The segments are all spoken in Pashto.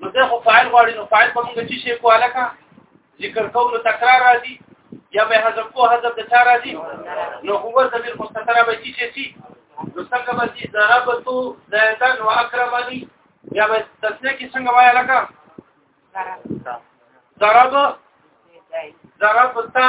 نو دا خو فاعل غواړي نو فاعل په موږ چې شي کواله کا ذکر کول تکرار راځي یا به حذف کو حذف د چا راځي نو هو ذبیر مستتر به چې شي شي نو څنګه به چې ضربتو زیدن و اکرمنی یا به تسنه کې څنګه وایي لکه ضرب ضرب تا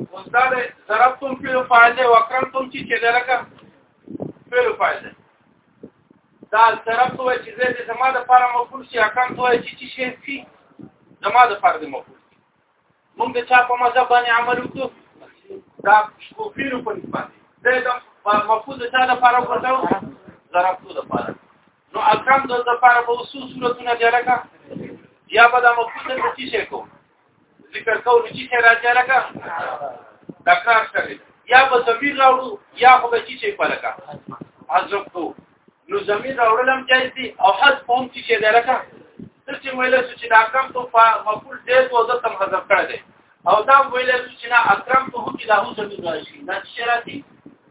استاد ضربتم فعل فاعل دی وکرمتم چې چې لکه فعل فاعل دی دا ضربت وای چې زه د زما د لپاره مفعول شي اکم وای چې چې شي فی زما د لپاره د مفعول مونږ د چا په مذهب باندې عمل وکړو دا شکوفیرو په نسبت دی دا مفعول د چا د لپاره ورته ضربت د لپاره نو اکم د لپاره په اصول صورتونه دی لکه یا به دا مفعول د چې شي کوم ذکر کول چې څه راځي لکه تکرار کړي یا په ضمیر راوړو یا خو به چې په لکه حذف کو نو ضمیر راوړل هم جایز دي او حذف هم چې څه ده لکه چې ویل چې دا کم ته په مفعول دې او د تم حذف کړی او دا ویل چې نه اکرم ته هم چې له ضمیر راشي نه چې راځي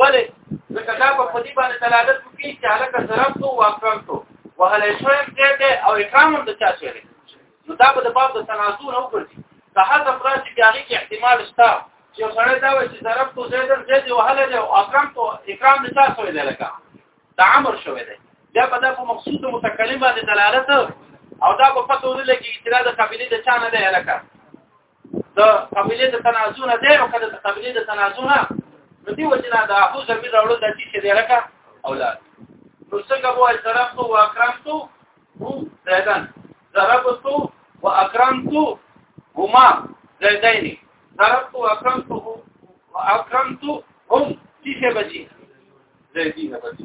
ولې ځکه دا په دې باندې دلالت کوي چې هغه سره تو واکرم تو وهل شوی دی او اکرام هم د چا شوی دی نو دا به د باب د تنازع نه وګرځي که هغه فرض چې هغه کې احتمال شته چې سره دا وایي چې ضرب تو زید زید وهل دی او اکرم تو اکرام د چا شوی دی لکه دا امر شوی دی دا په دغه مقصود متکلم باندې دلالت او دا په پته ولګي چې دا د قبيله د چا نه دی لکه د قبيله د تنازع نه دی او کله د قبيله د تنازع نه نو دی وجنا د اخو زمير راوړل د چې دی لکه اولاد نو څنګه وو احترام تو اکرام تو هو زیدان ضرب تو واکرام تو هما زیدین ضرب تو اکرام تو اکرام تو هم چې بچي زیدین بچي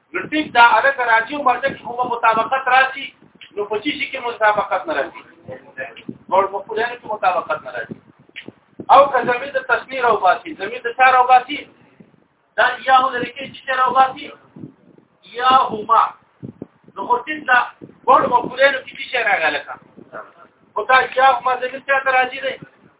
نو ټیک دا الک راځي او مرته کې کومه مطابقت راځي نو په چی شي کې مطابقت نه راځي نور مفعولین کې مطابقت نه راځي او که زمید تسنیر او باسی زمید چار او باسی دا یا هو لري چې چار او باسی یا هما نو خو ټیک دا ګور مفعولین کې شي راغله او دا یا هما زمید چار راځي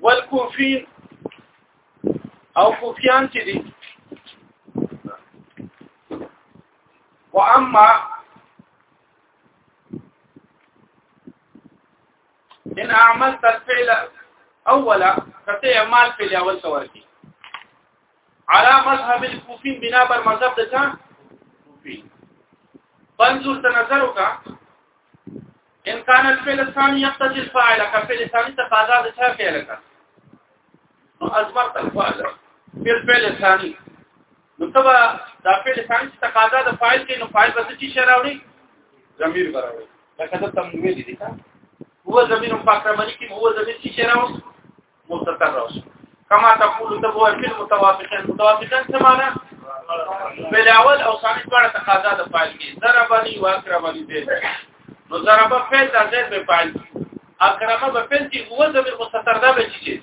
والكوفين او کوفیان چې دي واما ان اعملت الفعل اولا فتي اعمال في الاول سواکی على مذهب الكوفين بنا بر مذهب دتا كوفين فانظر طيب تنظرك ان كان الفعل الثاني يقتضي الفاعل كفعل الثاني تقاضى دتا فعلك ازمرت الفاعل بالفعل الثاني نو تبا دا فعل ثاني چې تقاضا د فاعل کې نو فاعل به څه شي راوړي ضمیر براوړي لکه دا تم ویل دي ښا هو ضمیر فاکرمنی کې هو ضمیر چې شي راوړي مستتر راوړي کما تقول تبو فعل متوافقا متوافقا څه معنا بل اول او ثاني دواړه تقاضا د فاعل کې ضربني واکرمني دي نو ضرب فعل د زید په فاعل اکرمه په فعل کې هو ضمیر مستتر دا به شي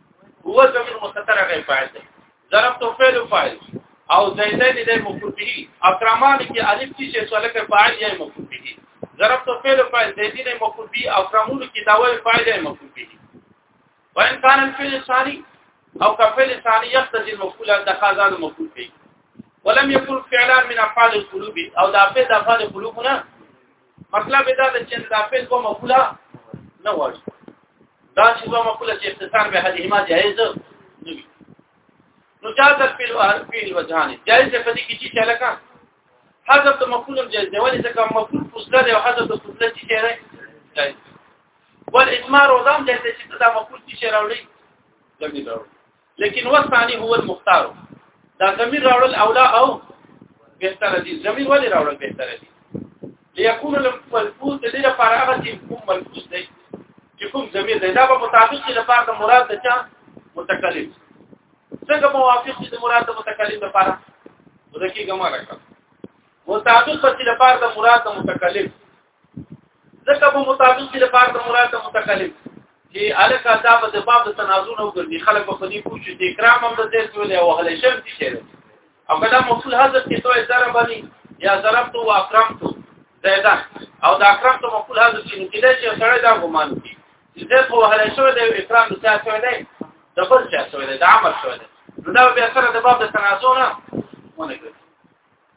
هو زمين مستتر غير فاعل دی ضرب تو فعل او فاعل او زیدین دی مفعول به اکرمان کې الف کې چې سوال کې فاعل یا مفعول به ضرب تو فعل او فاعل زیدین مفعول به اکرمون کې داوی فاعل یا مفعول به وان کان الفعل الثاني او كفعل الثاني يقتضي المفعول عند خازن المفعول به ولم يكن فعلان من افعال القلوب او دا په افعال القلوب نه مطلب دا ده چې دا فعل کومه کلا نه وایي دا چې دوه مقوله چې اختصار به حدیثه جایز نه وي نو جاز فعل او فعل وجهان جایز په دې کې چې چلکا حذف د مقوله جایز دی ولې ځکه مقول فصله دی او حذف د فصله چې دی جایز والاثمار او دام جایز چې دا مقول چې راوړي لګي دا لیکن وثانی هو المختار دا ضمیر راوړل اولا او بهتر دي ضمیر ولې راوړل بهتر دي ليكون الملفوظ دې لپاره هغه چې کوم ملفوظ دی چې کوم ضمیر دی دا به مطابق دي لپاره د مراد د چا متکلم څنګه موافق دي د مراد د متکلم لپاره ودکی ګمارا کړ مطابق دي لپاره د مراد د متکلم ځکه په مطابق کې لپاره د مراد متکلم چې الک عذاب د باب د تنازل او ګرځي خلک په دې پوښتې چې کرام هم د دې سوال او هله شرط شي او کله موصول حذف کې توې سره باندې یا ضربت او اکرمت زیدا او د اکرمت موصول حذف چې نو کېدای شي سره دا ګمان کی چې دې په هله شو د اکرام د څه شوی دی د بل څه شوی دی د عمل شوی دی نو دا بیا سره د باب د تنازل نه ونه ګرځي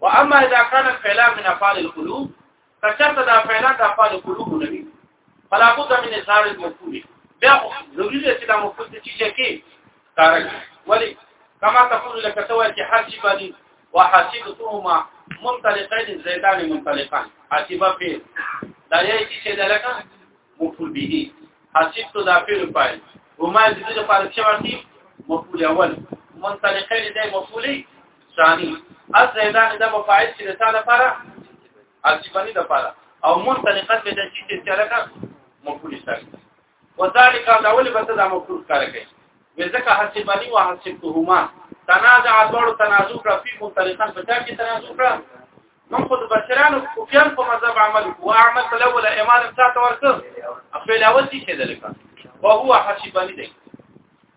واما اذا كان الفعل من افعال القلوب فشرط دا فعل دا افعال القلوب نبي فلا بد من اظهار المفعول بیا ضروري دی چې دا مفعول څه شي کې کار کوي ولی کما تقول لك سوى چې حاسبني وحاسبتهما منطلقين زيدان منطلقان حاسبه فعل دا یې چې دا لکه مفعول به حاسب تو دا فعل فاعل وما دې لپاره چې ورتي مفعول اول منطلقين دې مفعولي ثاني الزیدان د مفاعل چې د تعالی لپاره الصفانی لپاره او منطلقت به د چې چې لکه مفعول ثابت وذالک دا ولې به دا مفعول کار کوي وځکه حسبانی او حسبتهما تنازع ډول تنازع کړ په منطلقان په چا کې تنازع کړ من خود بشرانو کوفیان په مذهب عمل او عمل الاول امام ساته ورته خپل اول شي کېدل کا وهو حسبانی دی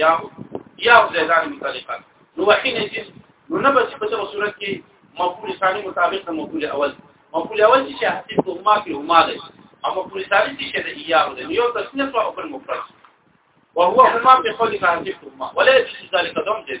یا یا زیدان متعلقا نو وحین جس نو نه بس په دغه صورت کې مفعول ثانی مطابق د مفعول اول مفعول اول چې حسب هما کې هما دی او مفعول ثانی چې د یا دی یو تسنیه او بل مفرد وهو هما په قول حسب هما ولا يجوز ذلك دون جس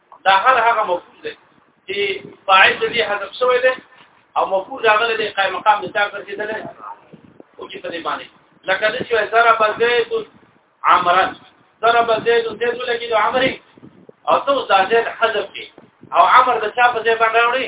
دا هر هغه مفعول دی چې فاعل دې حذف شوی دی او مفعول راغلی دی قائم مقام د تاسو کې دی او کې په دې باندې لکه د چې ضرب زید عمرا ضرب زید زید لګي د عمري او تو زید حذف کې او عمر د چا په ځای باندې راوړي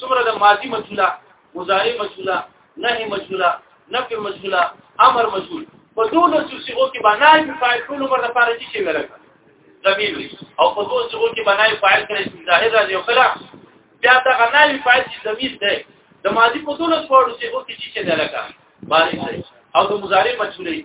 څومره د ماضی مجهوله مضارع مجهوله نهي مجهوله نفي مجهوله امر مجهول په ټولو صيغو کې باندې فاعل ټول عمر لپاره چې شي ولکه زمير او په ټولو صيغو کې باندې فاعل کړي ظاهر راځي او کله بیا دا غناوي فاعل چې زمير دی د ماضي په ټولو څوړو صيغو کې چې شي ولکه باندې او د مضارع مجهولې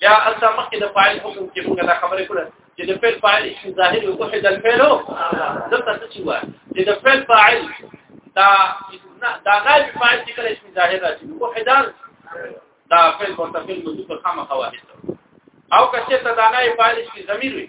بیا البته مخکې د فاعل حکم کې موږ دا خبرې کړې چې د فعل فاعل اسم ظاهر او کوه د فعل دلته څه شي وایي چې د فعل فاعل دا دا غیر فاعل چې کله اسم ظاهر راځي کوه دا دا فعل مرتفع مذکر خامخا واحد او کچې ته دا نه فاعل اسم ضمیر وي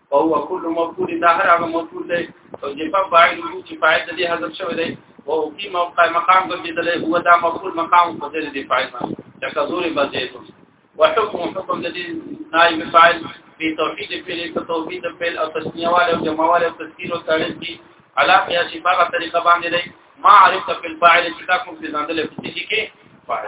او هو کل مفعول دا هر هغه مفعول دی او چې په فاعل وو چې فاعل دې حذف شوی دی او کی موقع مقام ګرځیدل هو دا مفعول مقام په دې دې فاعل باندې لکه زوري بځې وحكم حكم الذي نائب فاعل في توحيد الفعل كتوحيد الفعل او تسميه والے او جمع والے او تذکیر او تعریف کی علا یا شفاغه طریقه باندې دی ما عرفت في الفاعل چې تاسو په ځان دلې په دې کې فاعل